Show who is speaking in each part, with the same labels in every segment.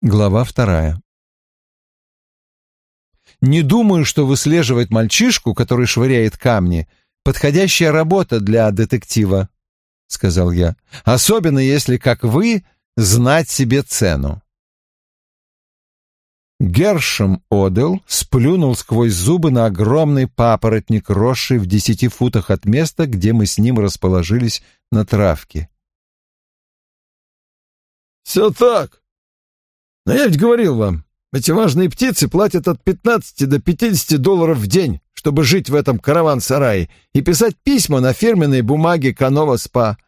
Speaker 1: Глава вторая. Не думаю, что выслеживать мальчишку, который швыряет камни, подходящая работа для детектива, сказал я. Особенно если, как вы, знать себе цену. Гершем Одел сплюнул сквозь зубы на огромный папоротник, росший в десяти футах от места, где мы с ним расположились на травке.
Speaker 2: «Все так. Но я ведь говорил вам, эти важные птицы платят от 15 до 50 долларов в день, чтобы жить в этом караван-сарае и писать письма на фирменной бумаге Канова-СПА.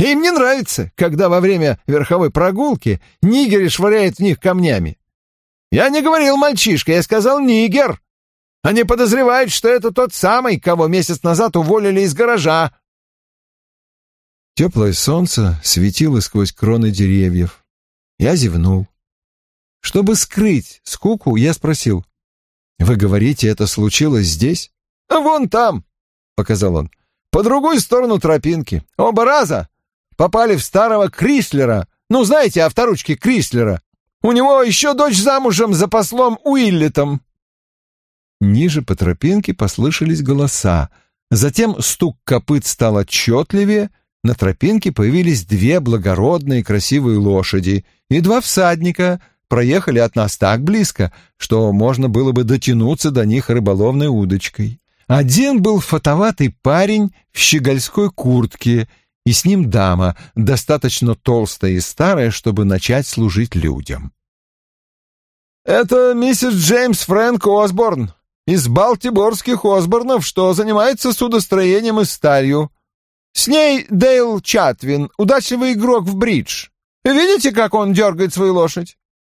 Speaker 2: И им не нравится, когда во время верховой прогулки нигеры швыряют в них камнями. Я не говорил мальчишка, я сказал нигер. Они подозревают, что это тот самый, кого месяц назад уволили из гаража.
Speaker 1: Теплое солнце светило сквозь кроны деревьев. Я зевнул. Чтобы скрыть скуку, я спросил. «Вы говорите, это случилось здесь?»
Speaker 2: «А «Вон там», — показал он, — «по другую сторону тропинки. Оба раза попали в старого Крислера. Ну, знаете, авторучки Крислера. У него еще дочь замужем за послом Уиллетом».
Speaker 1: Ниже по тропинке послышались голоса. Затем стук копыт стал отчетливее, на тропинке появились две благородные красивые лошади и два всадника — проехали от нас так близко, что можно было бы дотянуться до них рыболовной удочкой. Один был фотоватый парень в щегольской куртке, и с ним дама, достаточно толстая и старая, чтобы начать служить людям.
Speaker 2: «Это миссис Джеймс Фрэнк Осборн из Балтиборских Осборнов, что занимается судостроением и сталью. С ней Дейл Чатвин, удачливый игрок в бридж. Видите, как он дергает свою лошадь?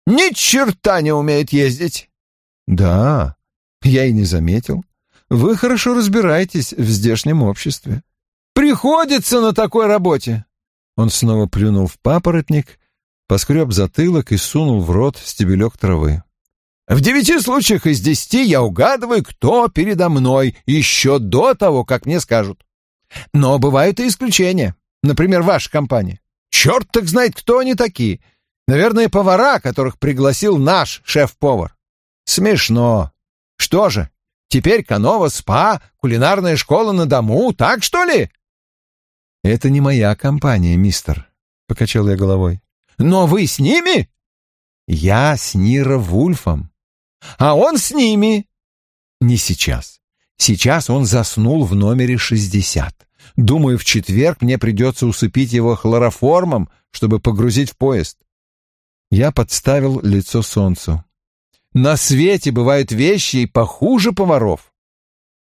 Speaker 2: Ни черта не умеет ездить.
Speaker 1: Да, я и не заметил. Вы хорошо разбираетесь в здешнем обществе.
Speaker 2: Приходится на такой работе.
Speaker 1: Он снова плюнул в папоротник, поскреб затылок и сунул в рот стебелек травы.
Speaker 2: В девяти случаях из десяти я угадываю, кто передо мной, еще до того, как мне скажут. Но бывают и исключения. Например, ваша компания. Черт так знает, кто они такие. Наверное, повара, которых пригласил наш шеф-повар. Смешно. Что же, теперь Канова СПА, кулинарная школа на дому, так что ли?
Speaker 1: Это не моя компания, мистер, покачал я головой.
Speaker 2: Но вы с ними?
Speaker 1: Я с Нира Вульфом.
Speaker 2: А он с ними?
Speaker 1: Не сейчас. Сейчас он заснул в номере шестьдесят. Думаю, в четверг мне придется усыпить его хлороформом, чтобы погрузить в поезд. Я подставил лицо солнцу. На свете бывают вещи и похуже поваров.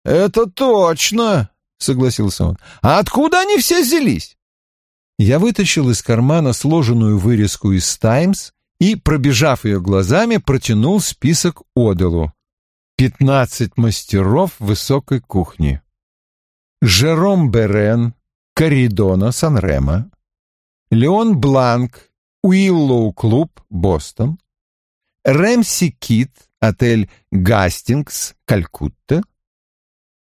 Speaker 2: Это точно, согласился он. А откуда они все взялись?
Speaker 1: Я вытащил из кармана сложенную вырезку из «Таймс» и, пробежав ее глазами, протянул список Оделу. Пятнадцать мастеров высокой кухни. Жером Берен, Коридона, Санрема, Леон Бланк, Уиллоу Клуб, Бостон, Рэмси Кит, отель Гастингс, Калькутта,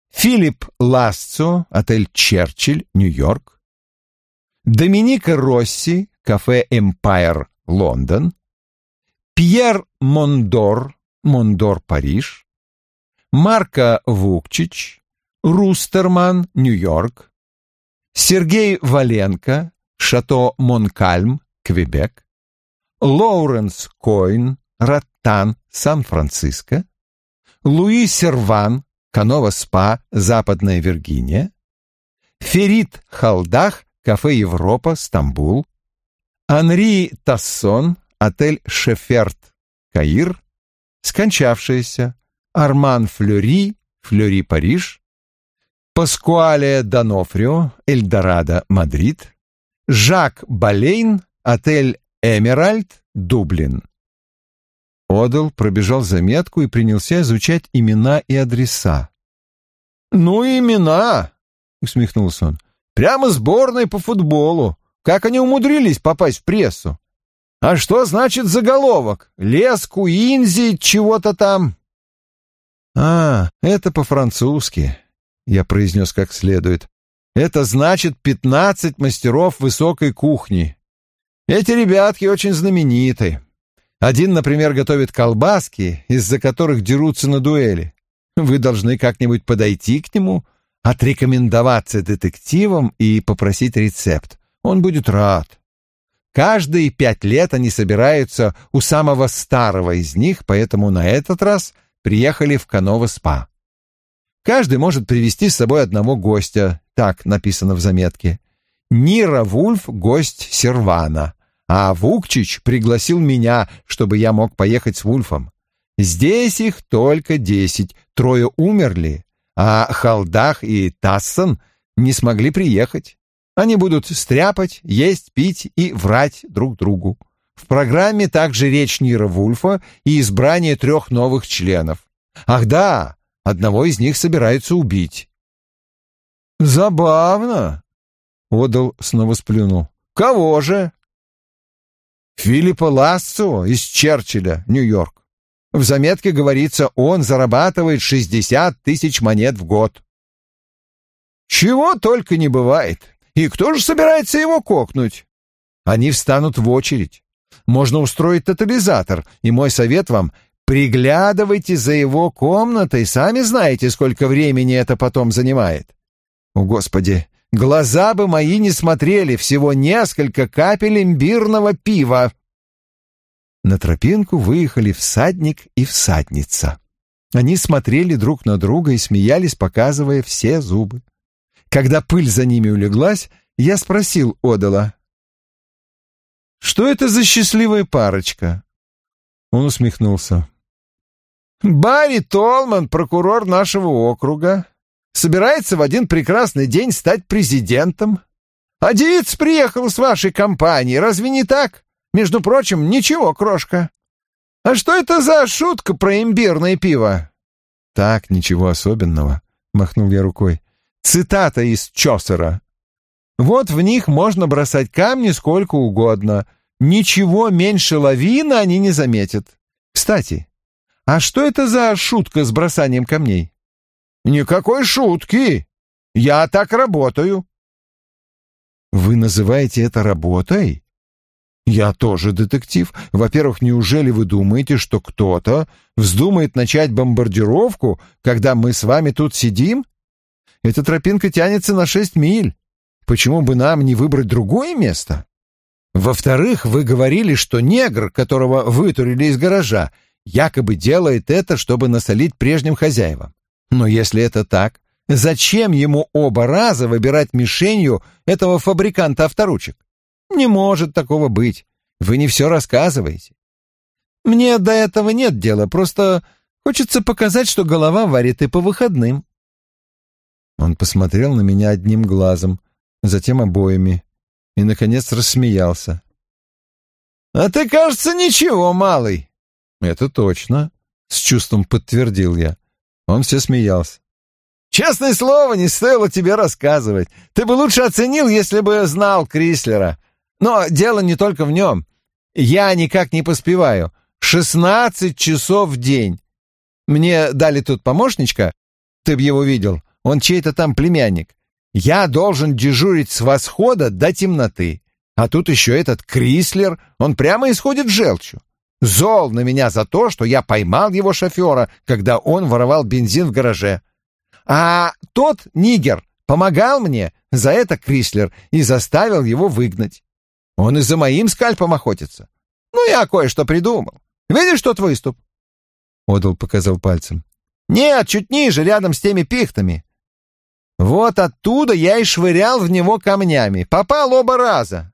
Speaker 1: Филипп Ласцио, отель Черчилль, Нью-Йорк, Доменико Росси, кафе Эмпайр, Лондон, Пьер Мондор, Мондор, Париж, Марко Вукчич, Рустерман, Нью-Йорк, Сергей Валенко, Шато Монкальм, Квебек, Лоуренс Койн, Раттан, Сан-Франциско, Луи Серван, Канова-Спа, Западная Виргиния, Ферит Халдах, кафе Европа, Стамбул, Анри Тассон, отель Шеферт, Каир, скончавшиеся, Арман Флюри, Флюри, Париж, Паскуале Донофрио, Эльдорадо, Мадрид, Жак Балейн, Отель «Эмеральд», Дублин. Одел пробежал заметку и принялся изучать имена и адреса.
Speaker 2: «Ну, имена!» — усмехнулся он. «Прямо сборной по футболу. Как они умудрились попасть в прессу? А что значит заголовок? Лес Куинзи, чего-то там?»
Speaker 1: «А, это по-французски», — я произнес как следует. «Это значит пятнадцать мастеров высокой кухни. Эти ребятки очень знамениты. Один, например, готовит колбаски, из-за которых дерутся на дуэли. Вы должны как-нибудь подойти к нему, отрекомендоваться детективом и попросить рецепт. Он будет рад. Каждые пять лет они собираются у самого старого из них, поэтому на этот раз приехали в Каново-спа. Каждый может привести с собой одного гостя, так написано в заметке. Нира Вульф — гость Сервана, а Вукчич пригласил меня, чтобы я мог поехать с Вульфом. Здесь их только десять, трое умерли, а Халдах и Тассон не смогли приехать. Они будут стряпать, есть, пить и врать друг другу. В программе также речь Нира Вульфа и избрание трех новых членов. Ах да, одного из них собираются убить.
Speaker 2: «Забавно!» — Одал снова сплюнул. «Кого же?» «Филиппа Лассо из Черчилля, Нью-Йорк. В заметке говорится, он зарабатывает шестьдесят тысяч монет в год». «Чего только не бывает!» И кто же собирается его кокнуть? Они встанут в очередь. Можно устроить тотализатор, и мой совет вам — приглядывайте за его комнатой, сами знаете, сколько времени это потом занимает. О, Господи, глаза бы мои не смотрели, всего несколько капель имбирного пива. На тропинку выехали всадник и всадница. Они смотрели друг на друга и смеялись, показывая все зубы. Когда пыль за ними улеглась, я спросил Одала. «Что это за счастливая парочка?» Он усмехнулся. «Барри Толман, прокурор нашего округа, собирается в один прекрасный день стать президентом. А девица приехала с вашей компании, разве не так? Между прочим, ничего, крошка. А что это за шутка про имбирное пиво?» «Так, ничего особенного», — махнул я рукой. Цитата из Чосера. «Вот в них можно бросать камни сколько угодно. Ничего меньше лавины они не заметят. Кстати, а что это за шутка с бросанием камней?» «Никакой шутки. Я так работаю». «Вы называете это работой?» «Я тоже детектив. Во-первых, неужели вы думаете, что кто-то вздумает начать бомбардировку, когда мы с вами тут сидим?» Эта тропинка тянется на шесть миль. Почему бы нам не выбрать другое место? Во-вторых, вы говорили, что негр, которого вытурили из гаража, якобы делает это, чтобы насолить прежним хозяевам. Но если это так, зачем ему оба раза выбирать мишенью этого фабриканта авторучек? Не может такого быть. Вы не все рассказываете. Мне до этого нет дела, просто хочется показать, что голова варит и по выходным. Он посмотрел на меня одним глазом, затем обоими, и, наконец, рассмеялся. «А ты, кажется, ничего, малый». «Это точно», — с чувством подтвердил я. Он все смеялся. «Честное слово, не стоило тебе рассказывать. Ты бы лучше оценил, если бы знал Крислера. Но дело не только в нем. Я никак не поспеваю. Шестнадцать часов в день. Мне дали тут помощничка, ты б его видел. Он чей-то там племянник. Я должен дежурить с восхода до темноты. А тут еще этот Крислер, он прямо исходит желчью. Зол на меня за то, что я поймал его шофера, когда он воровал бензин в гараже. А тот нигер помогал мне, за это Крислер, и заставил его выгнать. Он и за моим скальпом охотится. Ну, я кое-что придумал. Видишь тот выступ?» Одал показал пальцем. «Нет, чуть ниже, рядом с теми пихтами. Вот оттуда я и швырял в него камнями. Попал оба раза.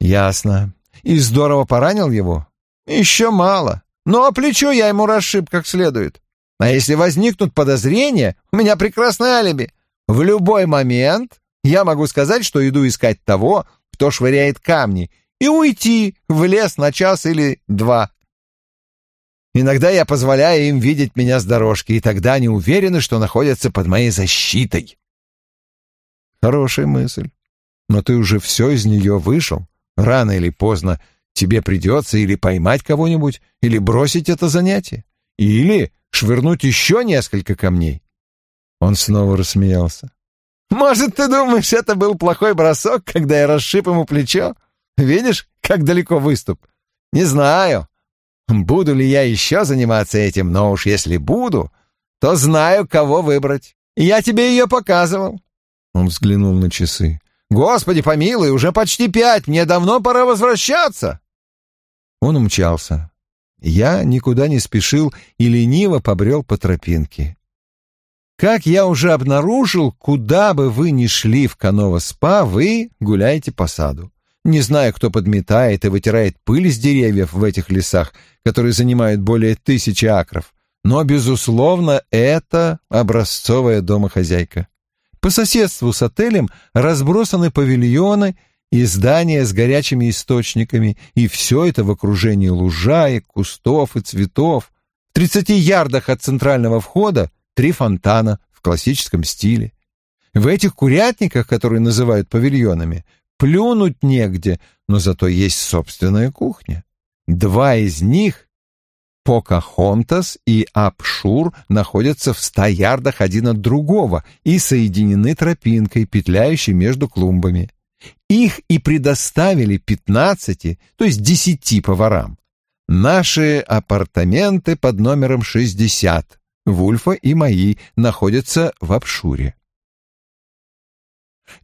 Speaker 2: Ясно. И здорово поранил его? Еще мало. Ну, а плечо я ему расшиб как следует. А если возникнут подозрения, у меня прекрасное алиби. В любой момент я могу сказать, что иду искать того, кто швыряет камни, и уйти в лес на час или два. Иногда я позволяю им видеть меня с дорожки, и тогда они уверены, что находятся под моей защитой. Хорошая мысль. Но ты уже все из нее вышел. Рано или поздно тебе придется или поймать кого-нибудь, или бросить это занятие, или швырнуть еще несколько камней. Он снова рассмеялся. «Может, ты думаешь, это был плохой бросок, когда я расшиб ему плечо? Видишь, как далеко выступ? Не знаю.
Speaker 1: Буду ли я еще заниматься этим, но уж если буду, то знаю, кого выбрать. Я тебе ее показывал. Он взглянул на часы. Господи помилуй, уже почти пять, мне давно пора возвращаться. Он умчался. Я никуда не спешил и лениво побрел по тропинке. Как я уже обнаружил, куда бы вы ни шли в Канова-спа, вы гуляете по саду. Не знаю, кто подметает и вытирает пыль с деревьев в этих лесах, которые занимают более тысячи акров, но, безусловно, это образцовая домохозяйка. По соседству с отелем разбросаны павильоны и здания с горячими источниками, и все это в окружении лужаек, кустов и цветов. В тридцати ярдах от центрального входа три фонтана в классическом стиле. В этих курятниках, которые называют павильонами, плюнуть негде, но зато есть собственная кухня. Два из них, Покахонтас и Апшур, находятся в ста ярдах один от другого и соединены тропинкой, петляющей между клумбами. Их и предоставили пятнадцати, то есть десяти поварам. Наши апартаменты под номером шестьдесят. Вульфа и мои находятся в Апшуре.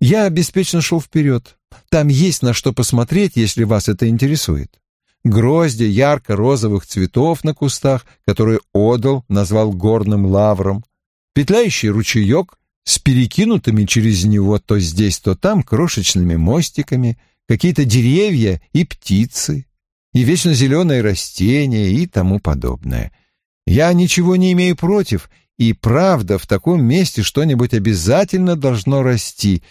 Speaker 1: Я беспечно шел вперед. Там есть на что посмотреть, если вас это интересует. Грозди ярко-розовых цветов на кустах, которые Одал назвал горным лавром, петляющий ручеек с перекинутыми через него то здесь, то там крошечными мостиками, какие-то деревья и птицы, и вечно зеленые растения и тому подобное — я ничего не имею против, и правда, в таком месте что-нибудь обязательно должно расти,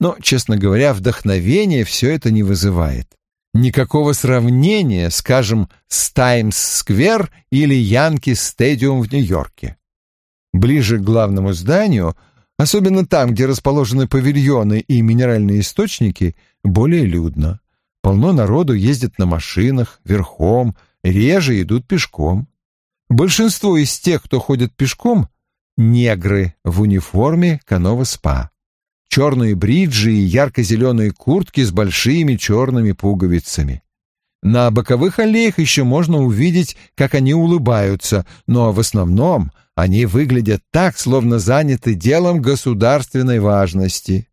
Speaker 1: но, честно говоря, вдохновение все это не вызывает. Никакого сравнения, скажем, с Таймс-сквер или Янки-стадиум в Нью-Йорке. Ближе к главному зданию, особенно там, где расположены павильоны и минеральные источники, более людно. Полно народу ездит на машинах, верхом, реже идут пешком. Большинство из тех, кто ходит пешком, негры в униформе Канова-спа. Черные бриджи и ярко-зеленые куртки с большими черными пуговицами. На боковых аллеях еще можно увидеть, как они улыбаются, но в основном они выглядят так, словно заняты делом государственной важности.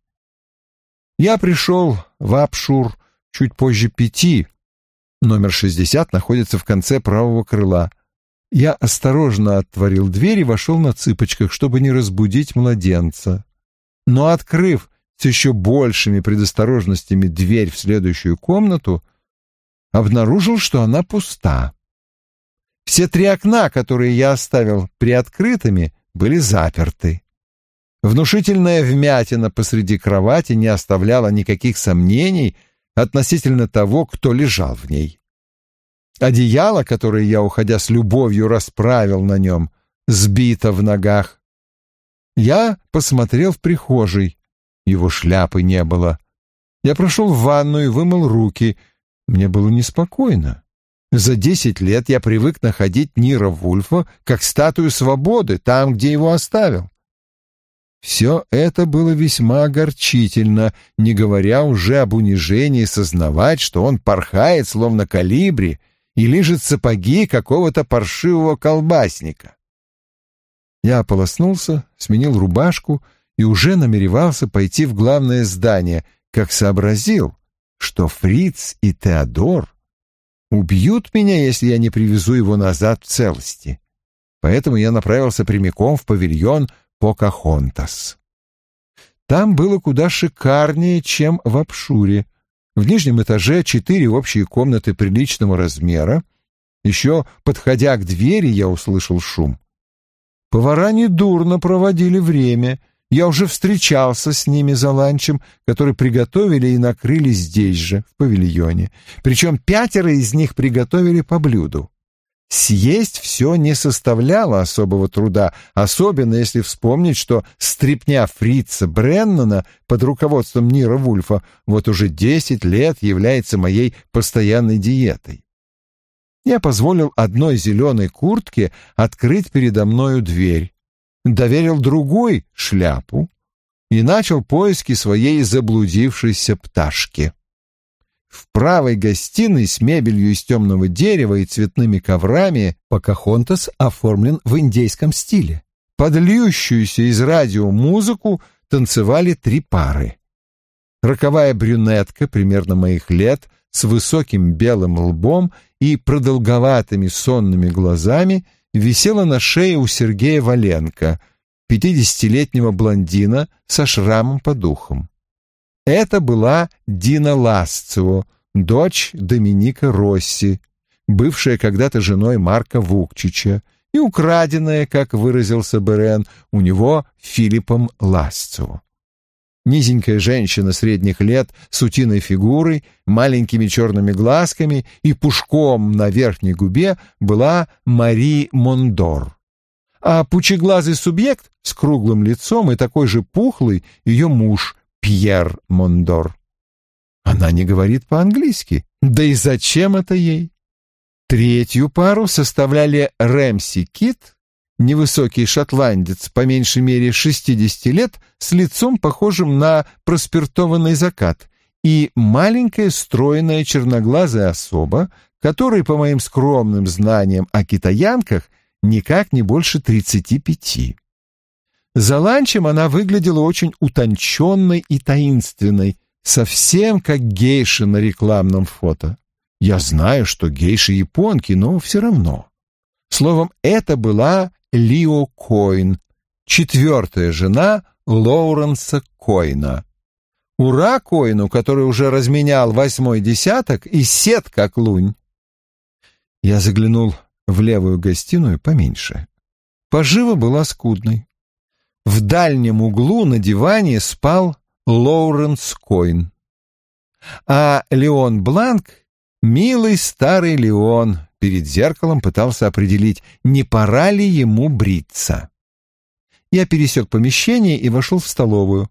Speaker 1: Я пришел в Апшур чуть позже пяти. Номер шестьдесят находится в конце правого крыла. Я осторожно отворил дверь и вошел на цыпочках, чтобы не разбудить младенца. Но, открыв с еще большими предосторожностями дверь в следующую комнату, обнаружил, что она пуста. Все три окна, которые я оставил приоткрытыми, были заперты. Внушительная вмятина посреди кровати не оставляла никаких сомнений относительно того, кто лежал в ней. Одеяло, которое я, уходя с любовью, расправил на нем, сбито в ногах. Я посмотрел в прихожей. Его шляпы не было. Я прошел в ванную и вымыл руки. Мне было неспокойно. За десять лет я привык находить Нира Вульфа как статую свободы там, где его оставил. Все это было весьма огорчительно, не говоря уже об унижении сознавать, что он порхает, словно калибри, и лижет сапоги какого-то паршивого колбасника. Я ополоснулся, сменил рубашку и уже намеревался пойти в главное здание, как сообразил, что Фриц и Теодор убьют меня, если я не привезу его назад в целости. Поэтому я направился прямиком в павильон Покахонтас. Там было куда шикарнее, чем в Апшуре, в нижнем этаже четыре общие комнаты приличного размера. Еще подходя к двери, я услышал шум. Повара недурно проводили время. Я уже встречался с ними за ланчем, который приготовили и накрыли здесь же, в павильоне. Причем пятеро из них приготовили по блюду. Съесть все не составляло особого труда, особенно если вспомнить, что стрипня фрица Бреннана под руководством Нира Вульфа вот уже десять лет является моей постоянной диетой. Я позволил одной зеленой куртке открыть передо мною дверь, доверил другой шляпу и начал поиски своей заблудившейся пташки. В правой гостиной с мебелью из темного дерева и цветными коврами Покахонтас оформлен в индейском стиле. Под льющуюся из радио музыку танцевали три пары. Роковая брюнетка примерно моих лет с высоким белым лбом и продолговатыми сонными глазами висела на шее у Сергея Валенко, пятидесятилетнего блондина со шрамом по духам. Это была Дина Ласцево, дочь Доминика Росси, бывшая когда-то женой Марка Вукчича и украденная, как выразился Берен, у него Филиппом Ласцево. Низенькая женщина средних лет с утиной фигурой, маленькими черными глазками и пушком на верхней губе была Мари Мондор. А пучеглазый субъект с круглым лицом и такой же пухлый ее муж Пьер Мондор. Она не говорит по-английски. Да и зачем это ей? Третью пару составляли Рэмси Кит невысокий шотландец, по меньшей мере 60 лет, с лицом похожим на проспиртованный закат, и маленькая стройная черноглазая особа, которой, по моим скромным знаниям о китаянках, никак не больше 35. За ланчем она выглядела очень утонченной и таинственной, совсем как гейша на рекламном фото. Я знаю, что гейши японки, но все равно. Словом, это была Лио Койн, четвертая жена Лоуренса Койна. Ура Койну, который уже разменял восьмой десяток и сет как лунь. Я заглянул в левую гостиную поменьше. Пожива была скудной. В дальнем углу на диване спал Лоуренс Койн. А Леон Бланк, милый старый Леон, перед зеркалом пытался определить, не пора ли ему бриться. Я пересек помещение и вошел в столовую.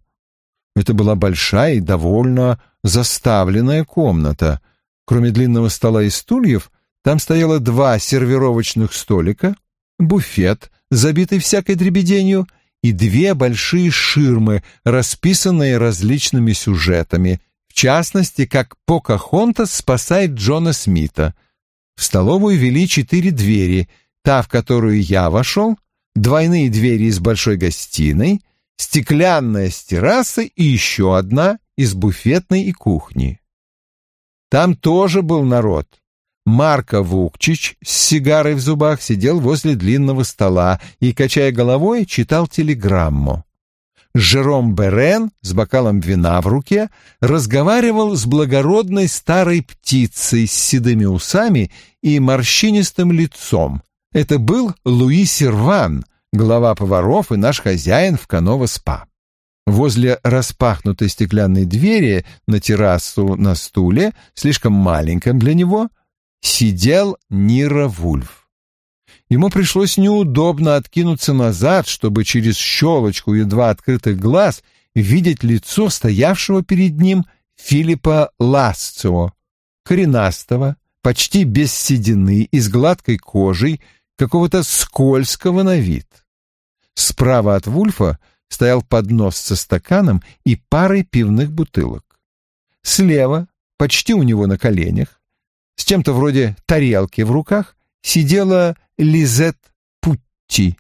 Speaker 1: Это была большая и довольно заставленная комната. Кроме длинного стола и стульев, там стояло два сервировочных столика, буфет, забитый всякой дребеденью, и две большие ширмы, расписанные различными сюжетами, в частности, как Покахонтас спасает Джона Смита — в столовую вели четыре двери, та, в которую я вошел, двойные двери из большой гостиной, стеклянная с террасы и еще одна из буфетной и кухни. Там тоже был народ. Марко Вукчич с сигарой в зубах сидел возле длинного стола и, качая головой, читал телеграмму. Жером Берен с бокалом вина в руке разговаривал с благородной старой птицей с седыми усами и морщинистым лицом. Это был Луи Серван, глава поваров и наш хозяин в Канова-спа. Возле распахнутой стеклянной двери на террасу на стуле, слишком маленьком для него, сидел Нира Вульф. Ему пришлось неудобно откинуться назад, чтобы через щелочку едва открытых глаз видеть лицо стоявшего перед ним Филиппа Ласцио, коренастого, почти без седины и с гладкой кожей, какого-то скользкого на вид. Справа от Вульфа стоял поднос со стаканом и парой пивных бутылок. Слева, почти у него на коленях, с чем-то вроде тарелки в руках, сидела Лизет Путти.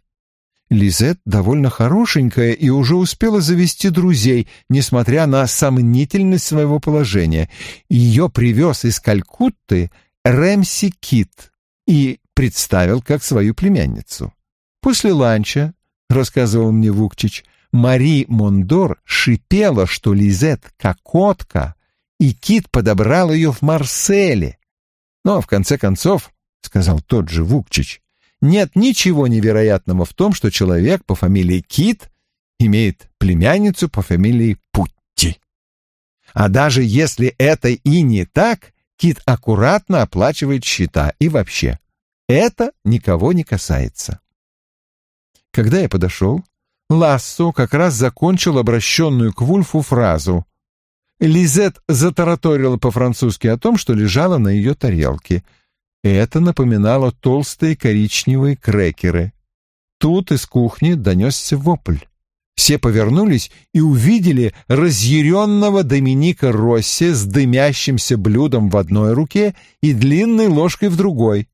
Speaker 1: Лизет довольно хорошенькая и уже успела завести друзей, несмотря на сомнительность своего положения. Ее привез из Калькутты Рэмси Кит и представил как свою племянницу. После ланча, рассказывал мне Вукчич, Мари Мондор шипела, что Лизет — кокотка, и Кит подобрал ее в Марселе. Но, в конце концов, — сказал тот же Вукчич, нет ничего невероятного в том, что человек по фамилии Кит имеет племянницу по фамилии Путти. А даже если это и не так, Кит аккуратно оплачивает счета и вообще. Это никого не касается. Когда я подошел, Лассо как раз закончил обращенную к Вульфу фразу. Лизет затараторила по-французски о том, что лежало на ее тарелке — это напоминало толстые коричневые крекеры. Тут из кухни донесся вопль. Все повернулись и увидели разъяренного Доминика Росси с дымящимся блюдом в одной руке и длинной ложкой в другой.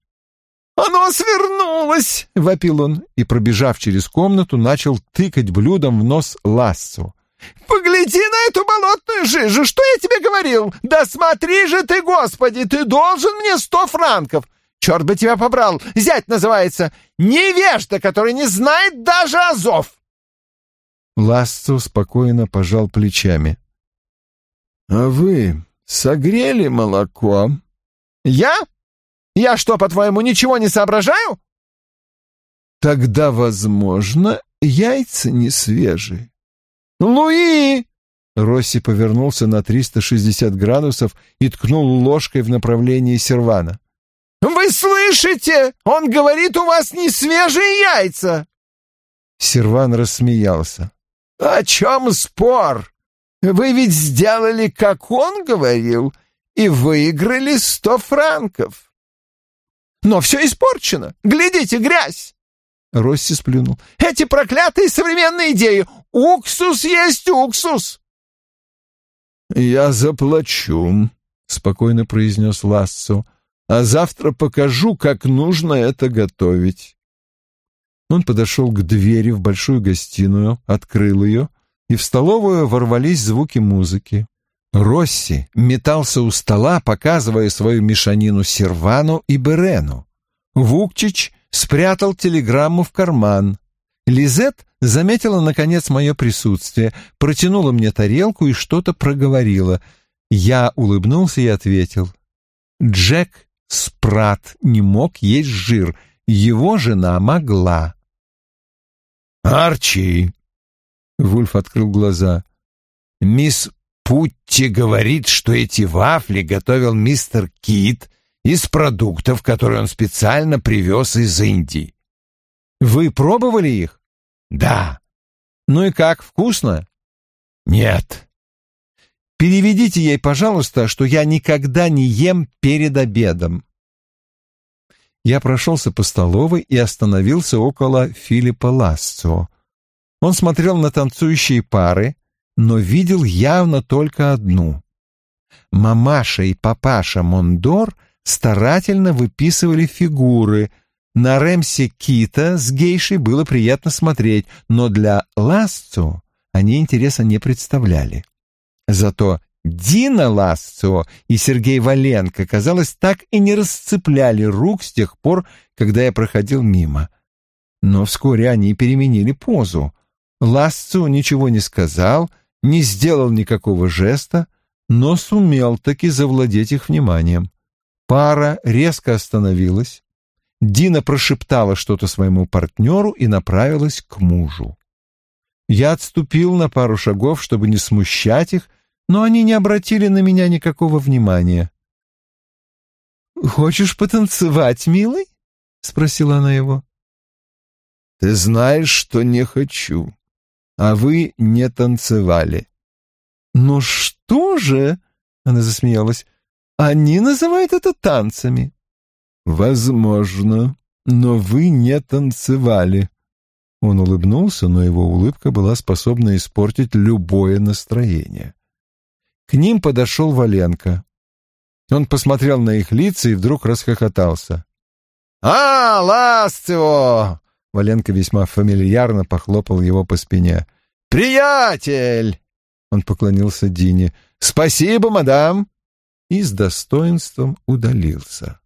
Speaker 2: «Оно свернулось!» — вопил он и, пробежав через комнату, начал тыкать блюдом в нос Лассу. «Погляди на эту болотную жижу! Что я тебе говорил? Да смотри же ты, Господи! Ты должен мне сто франков! Черт бы тебя побрал! Зять называется! Невежда, который не знает даже азов!»
Speaker 1: Ласцу спокойно пожал плечами.
Speaker 2: «А вы согрели молоко?»
Speaker 3: «Я? Я что, по-твоему, ничего не соображаю?»
Speaker 2: «Тогда, возможно, яйца не свежие».
Speaker 3: «Луи!»
Speaker 1: Росси повернулся на 360 градусов и ткнул ложкой в направлении сервана.
Speaker 3: «Вы слышите? Он говорит, у вас не свежие яйца!»
Speaker 1: Серван рассмеялся.
Speaker 2: «О чем спор? Вы ведь сделали, как он говорил, и выиграли сто франков».
Speaker 3: «Но все испорчено. Глядите, грязь!»
Speaker 1: Росси сплюнул.
Speaker 3: «Эти проклятые современные идеи! Уксус есть уксус!»
Speaker 2: «Я заплачу», — спокойно произнес Лассо, «а завтра покажу, как нужно это готовить».
Speaker 1: Он подошел к двери в большую гостиную, открыл ее, и в столовую ворвались звуки музыки. Росси метался у стола, показывая свою мешанину Сервану и Берену. Вукчич спрятал телеграмму в карман. Лизет заметила, наконец, мое присутствие, протянула мне тарелку и что-то проговорила. Я улыбнулся и ответил. Джек Спрат не мог есть жир, его жена могла.
Speaker 2: «Арчи!» — Вульф открыл глаза. «Мисс Путти говорит, что эти вафли готовил мистер Кит из продуктов, которые он специально привез из Индии».
Speaker 1: «Вы пробовали их?»
Speaker 2: «Да».
Speaker 1: «Ну и как, вкусно?»
Speaker 2: «Нет».
Speaker 1: «Переведите ей, пожалуйста, что я никогда не ем перед обедом». Я прошелся по столовой и остановился около Филиппа Ласцо. Он смотрел на танцующие пары, но видел явно только одну. Мамаша и папаша Мондор старательно выписывали фигуры. На Рэмсе Кита с гейшей было приятно смотреть, но для Ласцо они интереса не представляли. Зато Дина Ласцо и Сергей Валенко, казалось, так и не расцепляли рук с тех пор, когда я проходил мимо. Но вскоре они переменили позу. Ласцо ничего не сказал, не сделал никакого жеста, но сумел таки завладеть их вниманием. Пара резко остановилась. Дина прошептала что-то своему партнеру и направилась к мужу. Я отступил на пару шагов, чтобы не смущать их, но они не обратили на меня никакого внимания. «Хочешь потанцевать, милый?» — спросила она его.
Speaker 2: «Ты знаешь, что не хочу, а вы не танцевали».
Speaker 1: «Ну что же?» — она засмеялась. «Они называют это танцами».
Speaker 2: «Возможно, но вы не танцевали».
Speaker 1: Он улыбнулся, но его улыбка была способна испортить любое настроение. К ним подошел Валенко. Он посмотрел на их лица и вдруг расхохотался.
Speaker 3: «А, Ласцио!»
Speaker 1: Валенко весьма фамильярно похлопал его по спине.
Speaker 3: «Приятель!» Он поклонился Дине. «Спасибо, мадам!»
Speaker 1: И с достоинством удалился.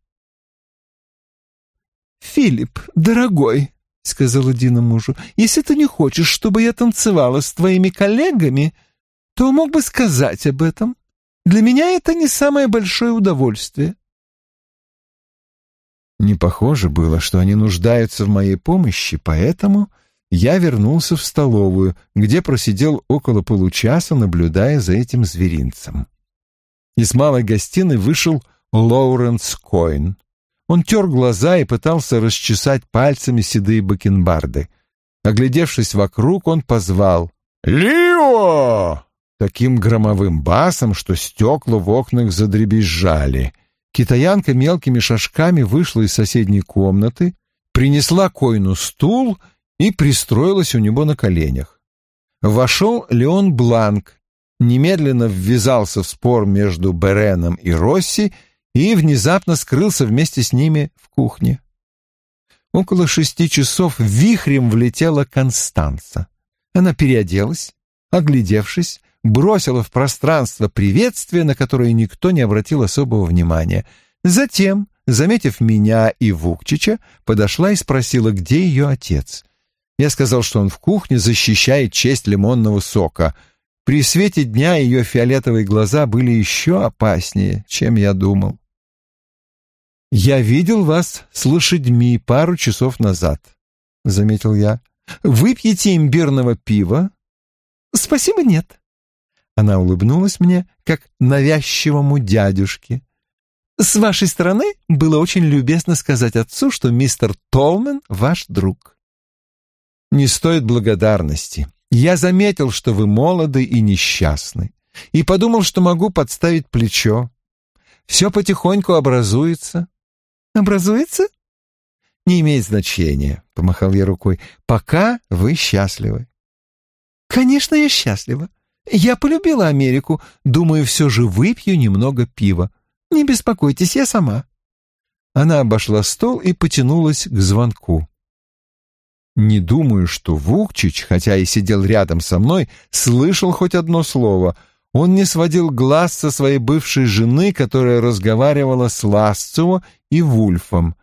Speaker 4: «Филипп, дорогой», — сказала Дина мужу, — «если ты не хочешь, чтобы я танцевала с твоими коллегами, то мог бы сказать об этом. Для меня это не самое большое удовольствие.
Speaker 1: Не похоже было, что они нуждаются в моей помощи, поэтому я вернулся в столовую, где просидел около получаса, наблюдая за этим зверинцем. Из малой гостиной вышел Лоуренс Койн. Он тер глаза и пытался расчесать пальцами седые бакенбарды. Оглядевшись вокруг, он позвал «Лио!» таким громовым басом, что стекла в окнах задребезжали. Китаянка мелкими шажками вышла из соседней комнаты, принесла Койну стул и пристроилась у него на коленях. вошел Леон Бланк, немедленно ввязался в спор между Береном и Росси и внезапно скрылся вместе с ними в кухне. Около шести часов вихрем влетела Констанца. Она переоделась, оглядевшись, бросила в пространство приветствие, на которое никто не обратил особого внимания. Затем, заметив меня и Вукчича, подошла и спросила, где ее отец. Я сказал, что он в кухне защищает честь лимонного сока. При свете дня ее фиолетовые глаза были еще опаснее, чем я думал. «Я видел вас с лошадьми пару часов назад», — заметил я. «Выпьете имбирного пива?» «Спасибо, нет». Она улыбнулась мне, как навязчивому дядюшке. «С вашей стороны было очень любезно сказать отцу, что мистер Толмен — ваш друг». «Не стоит благодарности. Я заметил, что вы молоды и несчастны, и подумал, что могу подставить плечо. Все потихоньку образуется, Образуется? Не имеет значения, помахал я рукой. Пока вы счастливы. Конечно, я счастлива. Я полюбила Америку. Думаю, все же выпью немного пива. Не беспокойтесь, я сама. Она обошла стол и потянулась к звонку. Не думаю, что Вукчич, хотя и сидел рядом со мной, слышал хоть одно слово. Он не сводил глаз со своей бывшей жены, которая разговаривала с Ласцево и Вульфом.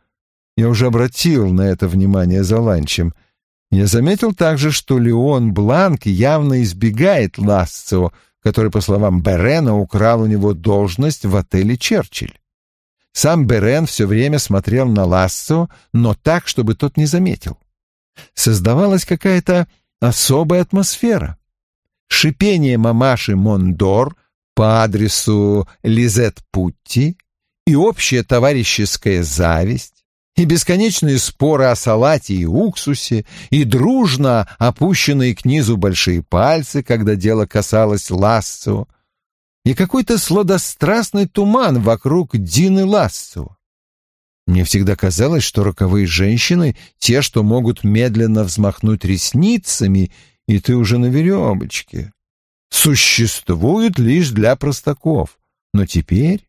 Speaker 1: Я уже обратил на это внимание за ланчем. Я заметил также, что Леон Бланк явно избегает Ласцево, который, по словам Берена, украл у него должность в отеле «Черчилль». Сам Берен все время смотрел на Лассо, но так, чтобы тот не заметил. Создавалась какая-то особая атмосфера. Шипение мамаши Мондор по адресу Лизет Путти и общая товарищеская зависть, и бесконечные споры о салате и уксусе, и дружно опущенные к низу большие пальцы, когда дело касалось Лассо, и какой-то сладострастный туман вокруг Дины Лассо. Мне всегда казалось, что роковые женщины — те, что могут медленно взмахнуть ресницами, и ты уже на веревочке. Существуют лишь для простаков. Но теперь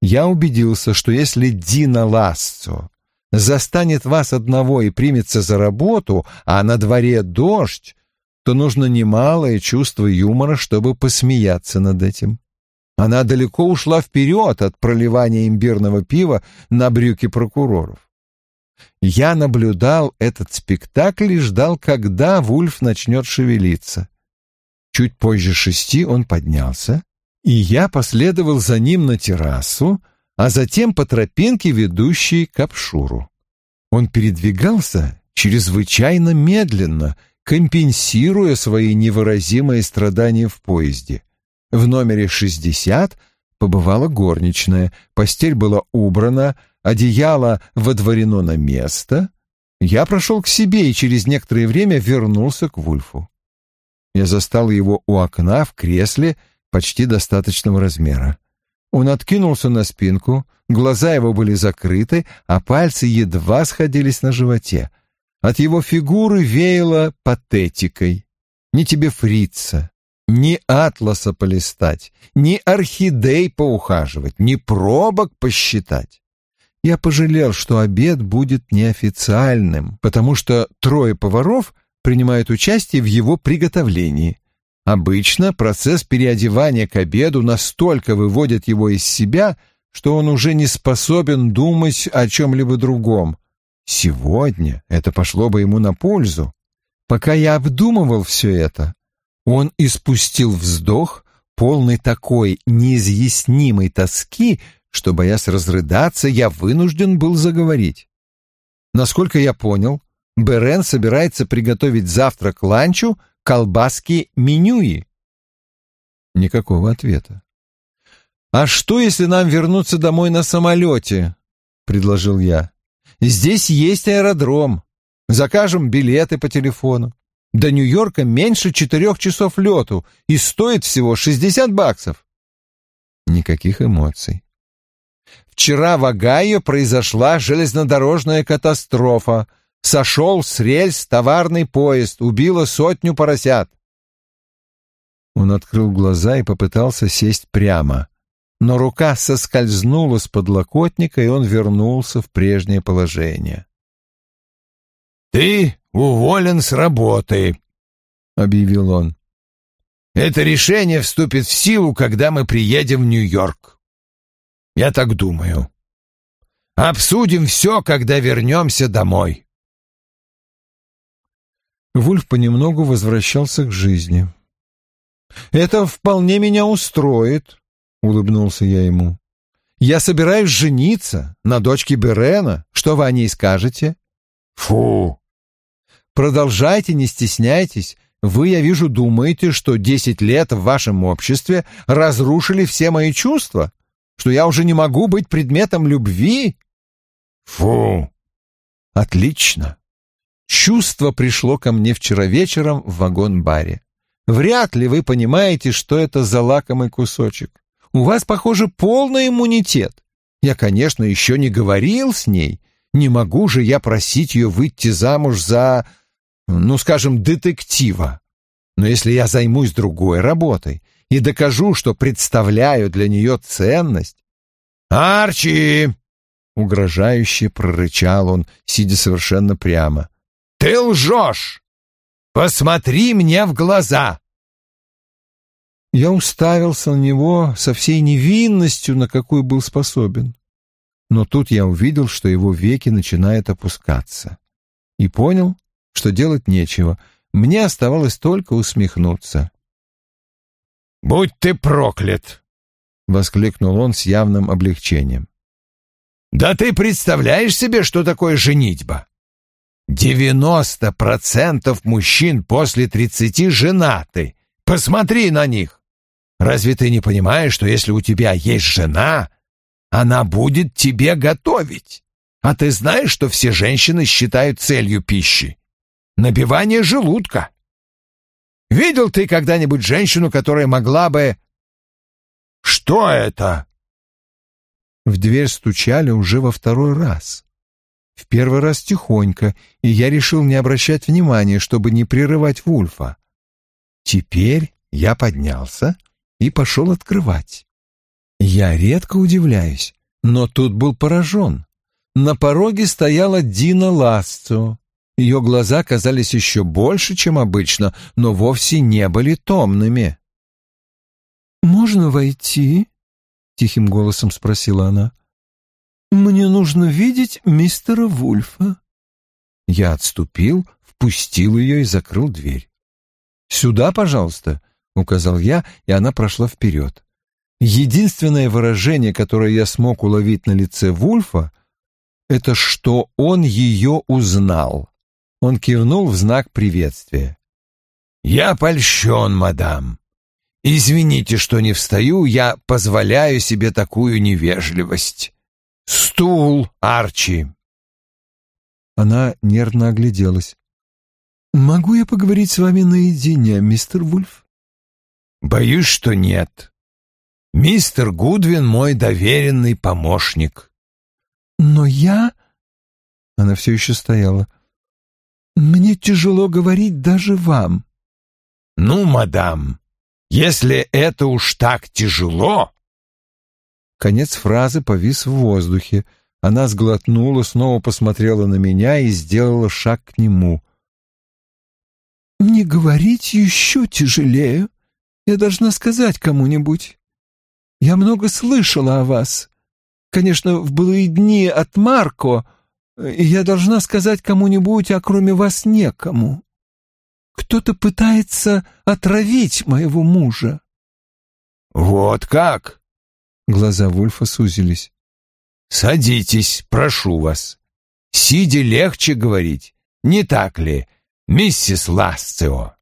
Speaker 1: я убедился, что если Дина Ласцо застанет вас одного и примется за работу, а на дворе дождь, то нужно немалое чувство юмора, чтобы посмеяться над этим. Она далеко ушла вперед от проливания имбирного пива на брюки прокуроров. Я наблюдал этот спектакль и ждал, когда Вульф начнет шевелиться. Чуть позже шести он поднялся, и я последовал за ним на террасу, а затем по тропинке, ведущей к обшуру. Он передвигался чрезвычайно медленно, компенсируя свои невыразимые страдания в поезде. В номере 60 побывала горничная, постель была убрана, одеяло водворено на место. Я прошел к себе и через некоторое время вернулся к Вульфу. Я застал его у окна в кресле, почти достаточного размера. Он откинулся на спинку, глаза его были закрыты, а пальцы едва сходились на животе. От его фигуры веяло патетикой. Ни тебе фрица, ни атласа полистать, ни орхидей поухаживать, ни пробок посчитать. Я пожалел, что обед будет неофициальным, потому что трое поваров принимают участие в его приготовлении. Обычно процесс переодевания к обеду настолько выводит его из себя, что он уже не способен думать о чем-либо другом. Сегодня это пошло бы ему на пользу. Пока я обдумывал все это, он испустил вздох, полный такой неизъяснимой тоски, что, боясь разрыдаться, я вынужден был заговорить. Насколько я понял, Берен собирается приготовить завтра к ланчу колбаски менюи? Никакого ответа. «А что, если нам вернуться домой на самолете?» — предложил я. «Здесь есть аэродром. Закажем билеты по телефону. До Нью-Йорка меньше четырех часов лету и стоит всего шестьдесят баксов». Никаких эмоций. Вчера в Огайо произошла железнодорожная катастрофа — Сошел с рельс товарный поезд, убило сотню поросят. Он открыл глаза и попытался сесть прямо. Но рука соскользнула с подлокотника, и он вернулся в прежнее положение.
Speaker 2: «Ты уволен с работы», — объявил он. «Это решение вступит в силу, когда мы приедем в Нью-Йорк. Я так думаю. Обсудим все, когда вернемся домой».
Speaker 1: Вульф понемногу возвращался к жизни. «Это вполне меня устроит», — улыбнулся я ему. «Я собираюсь жениться на дочке Берена. Что вы о ней скажете?»
Speaker 2: «Фу!»
Speaker 1: «Продолжайте, не стесняйтесь. Вы, я вижу, думаете, что десять лет в вашем обществе разрушили все мои чувства, что я уже не могу быть предметом любви?»
Speaker 2: «Фу!»
Speaker 1: «Отлично. Чувство пришло ко мне вчера вечером в вагон-баре. Вряд ли вы понимаете, что это за лакомый кусочек. У вас, похоже, полный иммунитет. Я, конечно, еще не говорил с ней. Не могу же я просить ее выйти замуж за, ну, скажем, детектива. Но если я займусь другой работой и докажу, что представляю для нее ценность...
Speaker 2: «Арчи!»
Speaker 1: — угрожающе прорычал он, сидя совершенно прямо.
Speaker 2: Ты лжешь! Посмотри мне в глаза!»
Speaker 1: Я уставился на него со всей невинностью, на какую был способен. Но тут я увидел, что его веки начинают опускаться. И понял, что делать нечего. Мне оставалось только усмехнуться.
Speaker 2: «Будь ты проклят!» — воскликнул он с явным облегчением. «Да ты представляешь себе, что такое женитьба? Девяносто процентов мужчин после тридцати женаты. Посмотри на них. Разве ты не понимаешь, что если у тебя есть жена, она будет тебе готовить? А ты знаешь, что все женщины считают целью пищи? Набивание желудка. Видел ты когда-нибудь женщину, которая могла бы... Что это?
Speaker 1: В дверь стучали уже во второй раз. В первый раз тихонько, и я решил не обращать внимания, чтобы не прерывать Вульфа. Теперь я поднялся и пошел открывать. Я редко удивляюсь, но тут был поражен. На пороге стояла Дина Ласцо. Ее глаза казались еще больше, чем обычно, но вовсе не были томными. «Можно войти?» — тихим голосом спросила она. «Мне нужно видеть мистера Вульфа». Я отступил, впустил ее и закрыл дверь. «Сюда, пожалуйста», — указал я, и она прошла вперед. Единственное выражение, которое я смог уловить на лице Вульфа, это что он ее узнал. Он кивнул в знак приветствия.
Speaker 2: «Я польщен, мадам. Извините, что не встаю, я позволяю себе такую невежливость». «Стул, Арчи!»
Speaker 1: Она нервно огляделась. «Могу я поговорить с вами наедине, мистер Вульф?»
Speaker 2: «Боюсь, что нет. Мистер Гудвин мой доверенный помощник».
Speaker 1: «Но я...» Она все еще стояла. «Мне тяжело говорить даже вам».
Speaker 2: «Ну, мадам, если это уж так тяжело,
Speaker 1: Конец фразы повис в воздухе. Она сглотнула, снова посмотрела на меня и сделала шаг к нему. «Не говорить еще тяжелее. Я должна сказать кому-нибудь. Я много слышала о вас. Конечно, в былые дни от Марко, я должна сказать кому-нибудь, а кроме вас некому. Кто-то пытается отравить моего мужа».
Speaker 2: «Вот как?»
Speaker 1: Глаза Вульфа сузились.
Speaker 2: «Садитесь, прошу вас. Сидя легче говорить, не так ли, миссис Ласцио?»